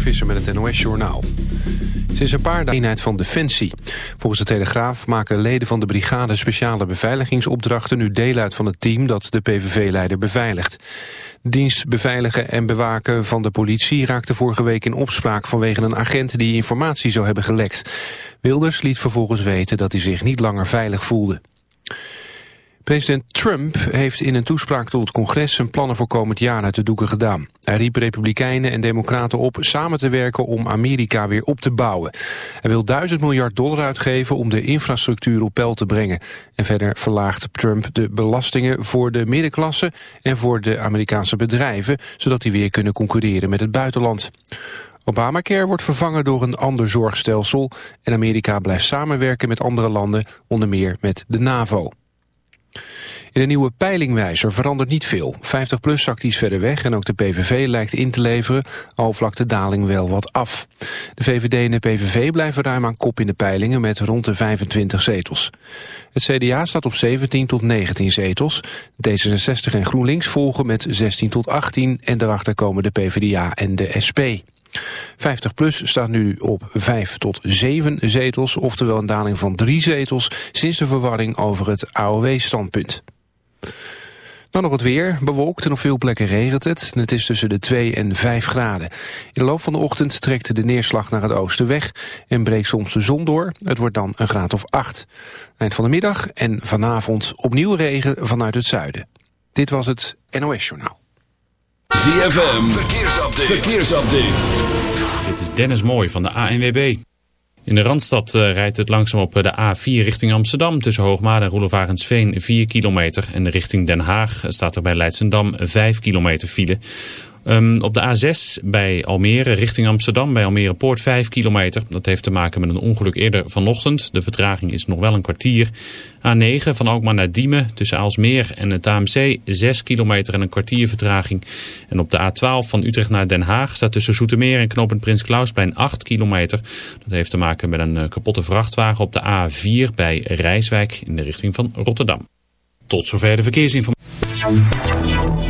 Visser met het NOS Journaal. Sinds een paar dagen eenheid van Defensie. Volgens de Telegraaf maken leden van de brigade speciale beveiligingsopdrachten nu deel uit van het team dat de PVV-leider beveiligt. Dienst beveiligen en bewaken van de politie raakte vorige week in opspraak vanwege een agent die informatie zou hebben gelekt. Wilders liet vervolgens weten dat hij zich niet langer veilig voelde. President Trump heeft in een toespraak tot het congres zijn plannen voor komend jaar uit de doeken gedaan. Hij riep republikeinen en democraten op samen te werken om Amerika weer op te bouwen. Hij wil duizend miljard dollar uitgeven om de infrastructuur op peil te brengen. En verder verlaagt Trump de belastingen voor de middenklasse en voor de Amerikaanse bedrijven, zodat die weer kunnen concurreren met het buitenland. Obamacare wordt vervangen door een ander zorgstelsel en Amerika blijft samenwerken met andere landen, onder meer met de NAVO. In een nieuwe peilingwijzer verandert niet veel. 50PLUS zakt iets verder weg en ook de PVV lijkt in te leveren, al vlakt de daling wel wat af. De VVD en de PVV blijven ruim aan kop in de peilingen met rond de 25 zetels. Het CDA staat op 17 tot 19 zetels. D66 en GroenLinks volgen met 16 tot 18 en daarachter komen de PvdA en de SP. 50PLUS staat nu op 5 tot 7 zetels, oftewel een daling van 3 zetels sinds de verwarring over het AOW-standpunt. Dan nog het weer. Bewolkt en op veel plekken regent het. Het is tussen de 2 en 5 graden. In de loop van de ochtend trekt de neerslag naar het oosten weg... en breekt soms de zon door. Het wordt dan een graad of 8. Eind van de middag en vanavond opnieuw regen vanuit het zuiden. Dit was het NOS Journaal. ZFM, verkeersupdate. verkeersupdate. Dit is Dennis Mooi van de ANWB. In de Randstad uh, rijdt het langzaam op de A4 richting Amsterdam. Tussen Hoogmaat en Roelevarensveen 4 kilometer. En richting Den Haag staat er bij Leidsendam 5 kilometer file. Um, op de A6 bij Almere richting Amsterdam, bij Almere Poort 5 kilometer. Dat heeft te maken met een ongeluk eerder vanochtend. De vertraging is nog wel een kwartier. A9 van Alkmaar naar Diemen tussen Aalsmeer en het AMC 6 kilometer en een kwartier vertraging. En op de A12 van Utrecht naar Den Haag staat tussen Zoetermeer en knooppunt Prins Klausplein 8 kilometer. Dat heeft te maken met een kapotte vrachtwagen op de A4 bij Rijswijk in de richting van Rotterdam. Tot zover de verkeersinformatie.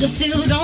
But I still don't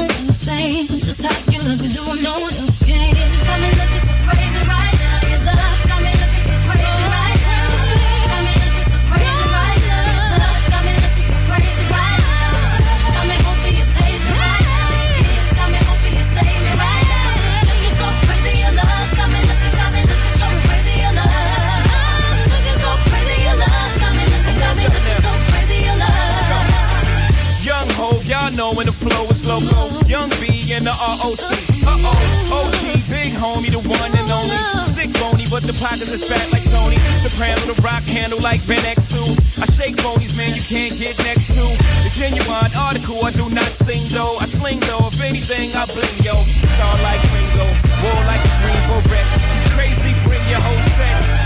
loco. Young B and the ROC. Uh oh, OG, big homie, the one and only. Stick bony, but the pockets is fat like Tony. Soprano, the rock handle like Ben X2. I shake phonies, man, you can't get next to. The genuine article, I do not sing though. I sling though, if anything, I bling yo. Star like Ringo, war like a Greensboro wreck. Crazy, bring your whole set.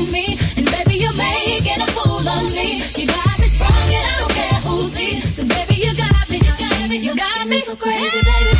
And baby you're making a fool of me. You got me sprung, and I don't care who sees. baby you got me, you got me, you got me so crazy, baby.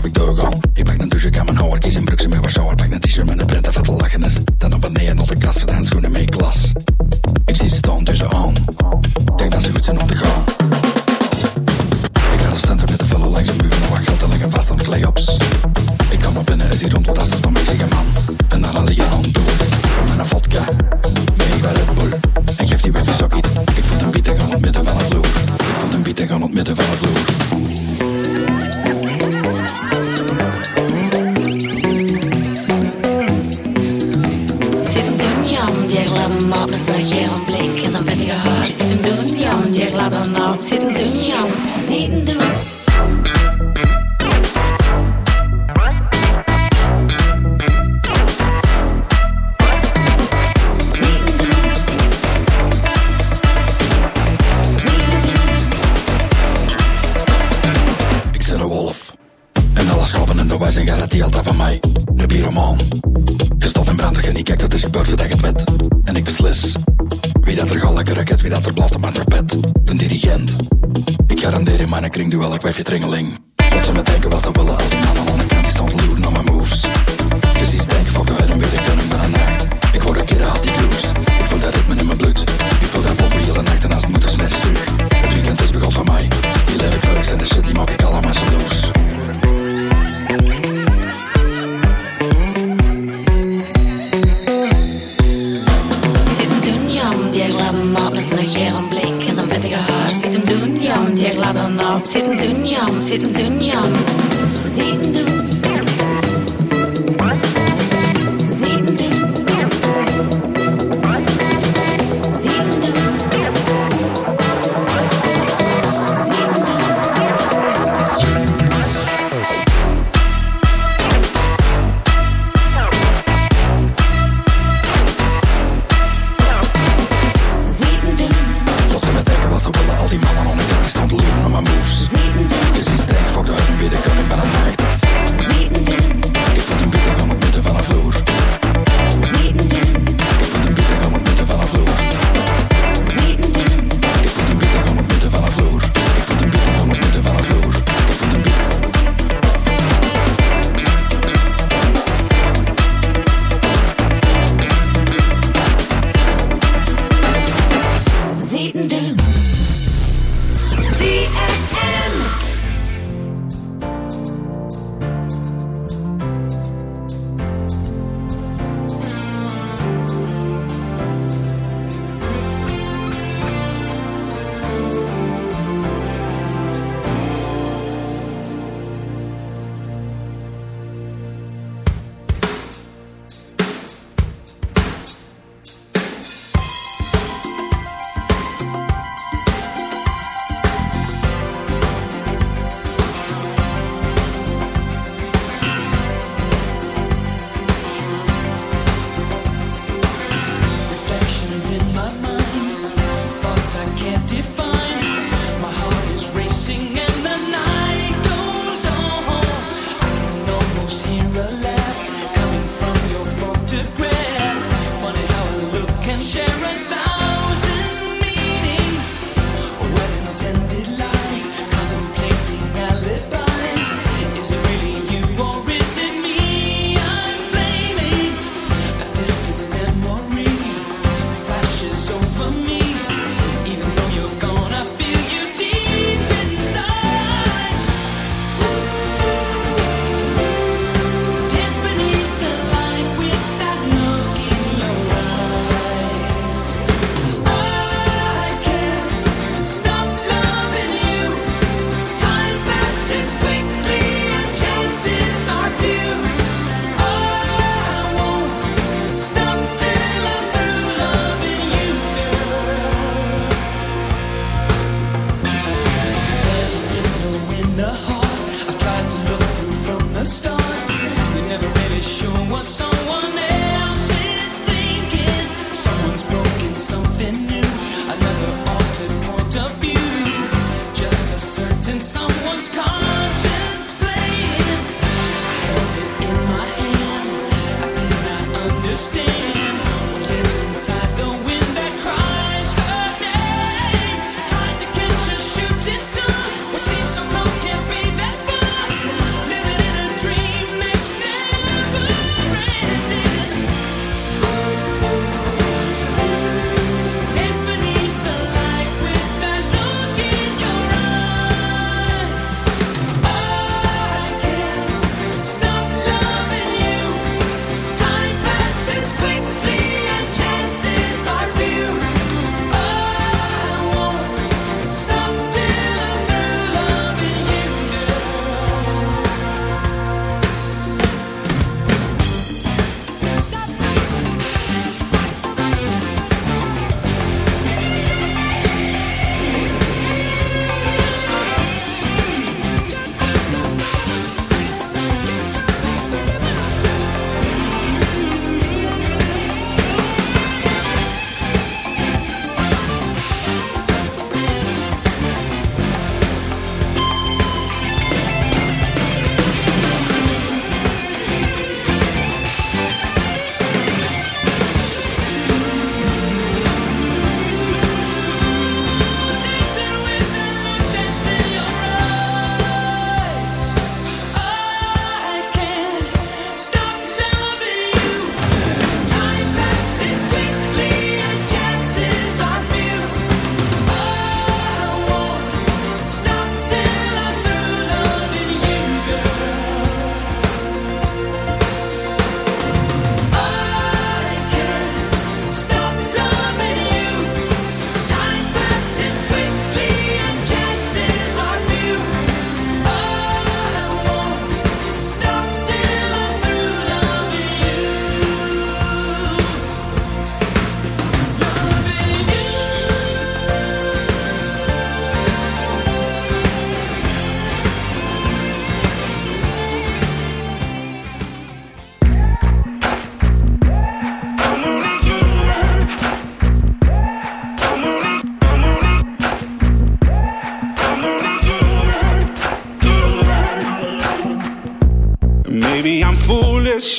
blijf ik doorgaan. Ik ben een douche, ik heb mijn haar, kies en broek,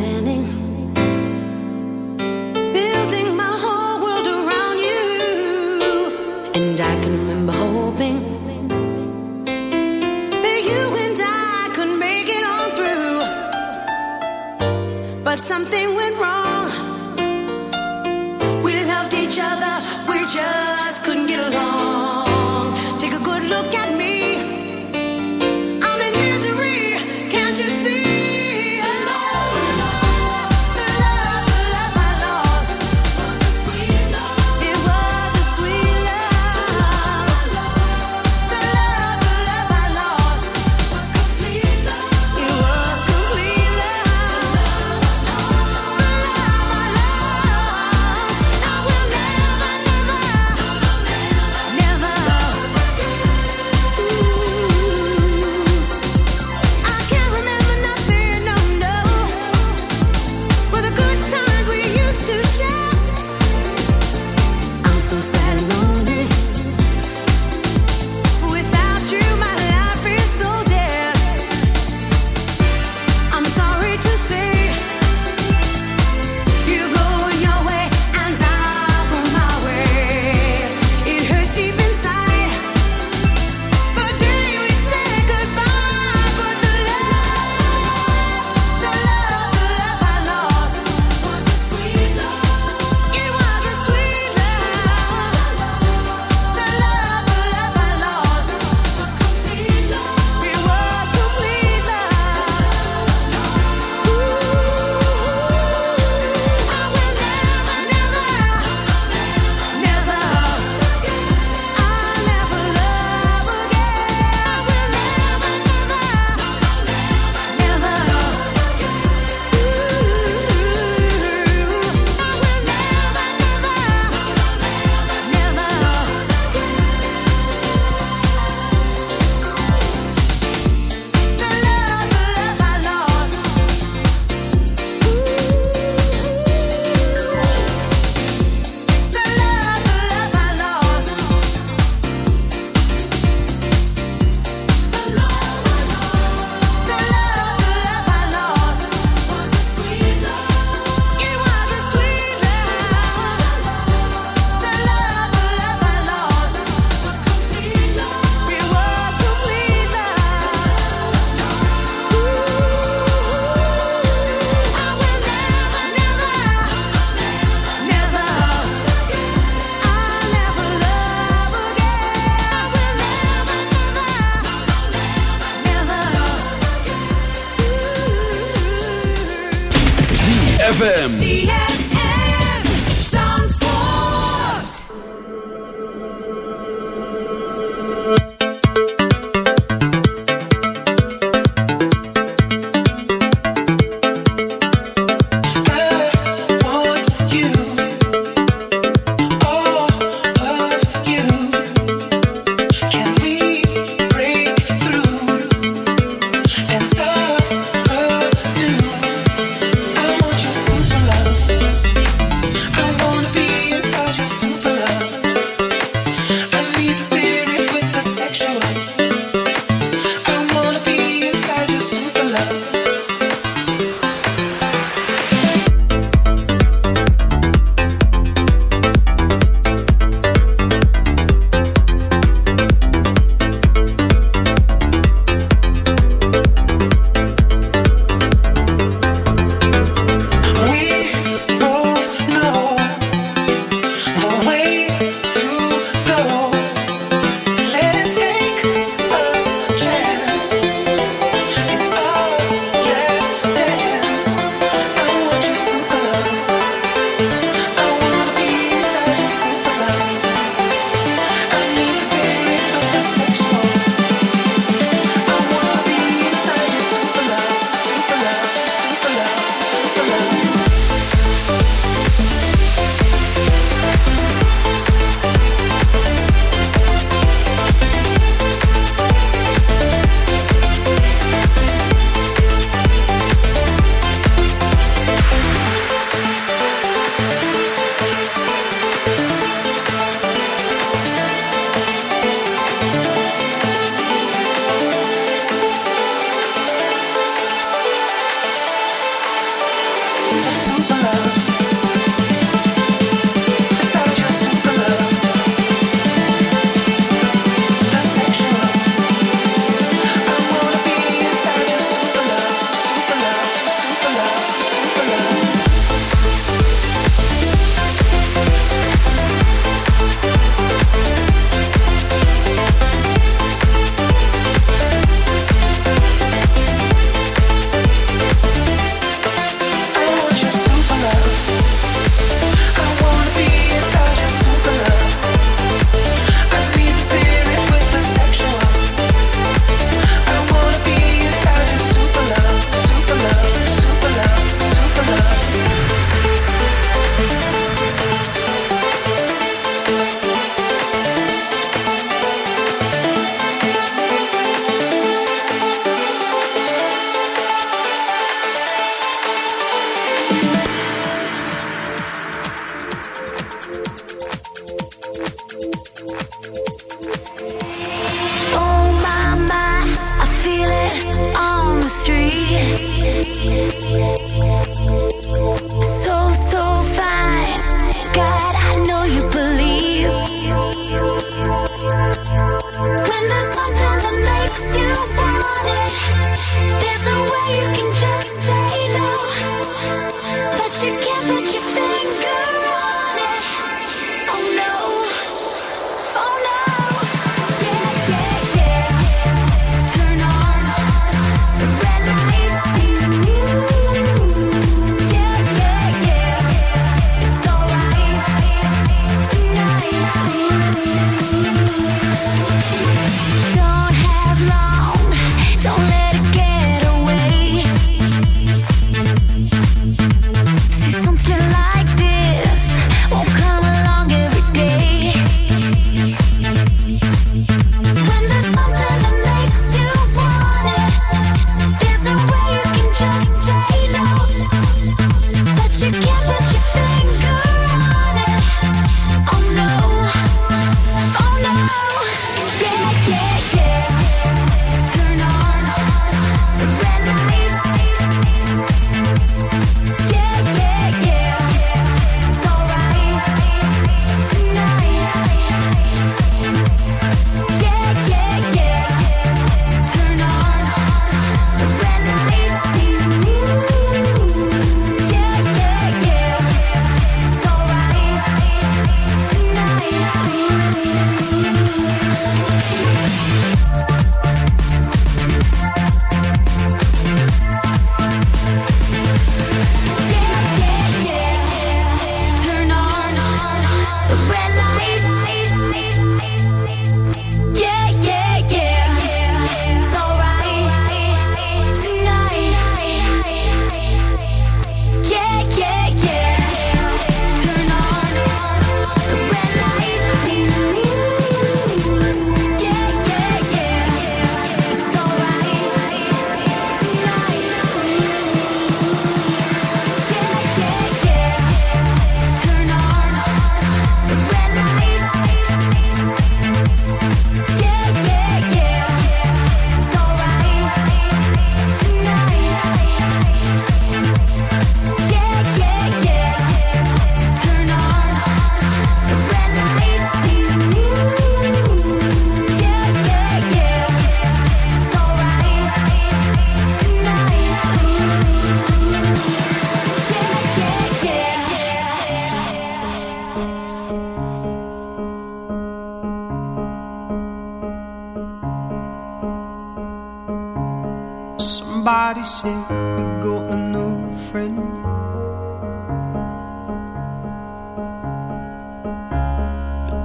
planet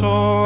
corazón.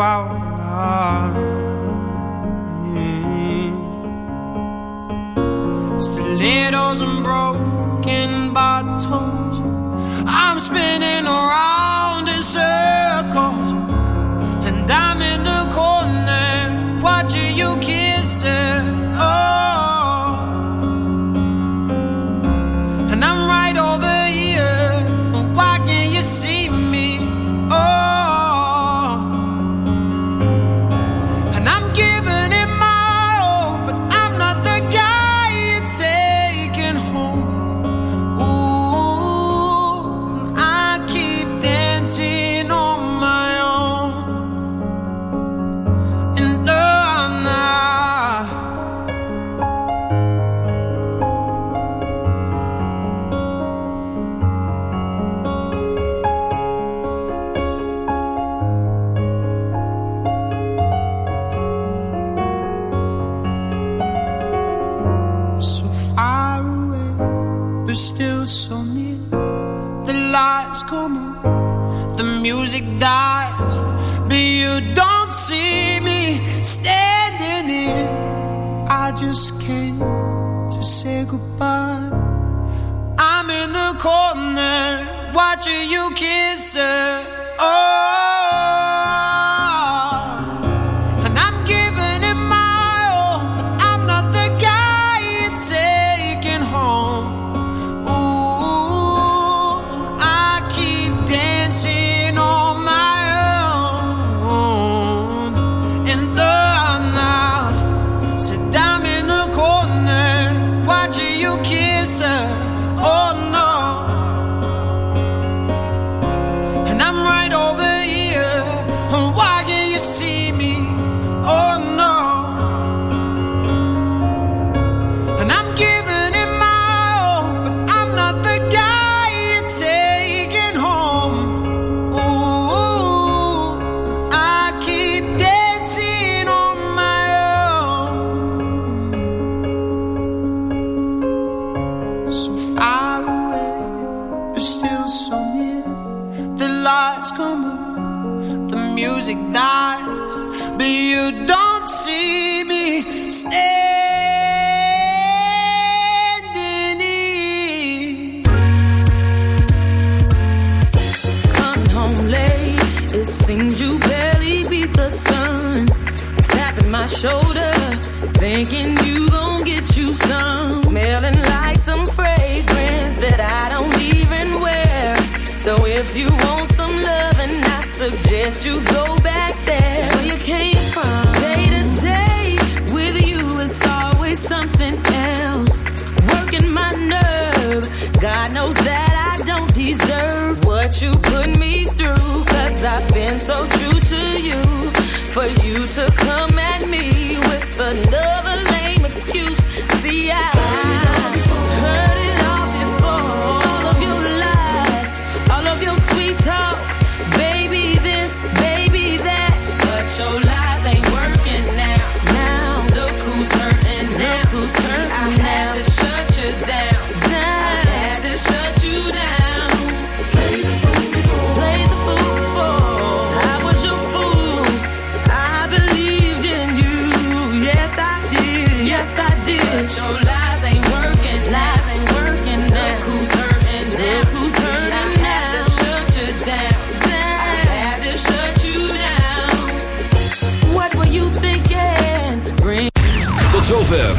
Still so near. The lights come on, the music dies, but you don't see me standing here. Coming home late, it seems you barely beat the sun. Tapping my shoulder, thinking you gon' get you some. Smelling like you want some loving, I suggest you go back there where you came from. Day to day with you always something else. Working my nerve, God knows that I don't deserve what you put me through. Cause I've been so true to you. For you to come at me with another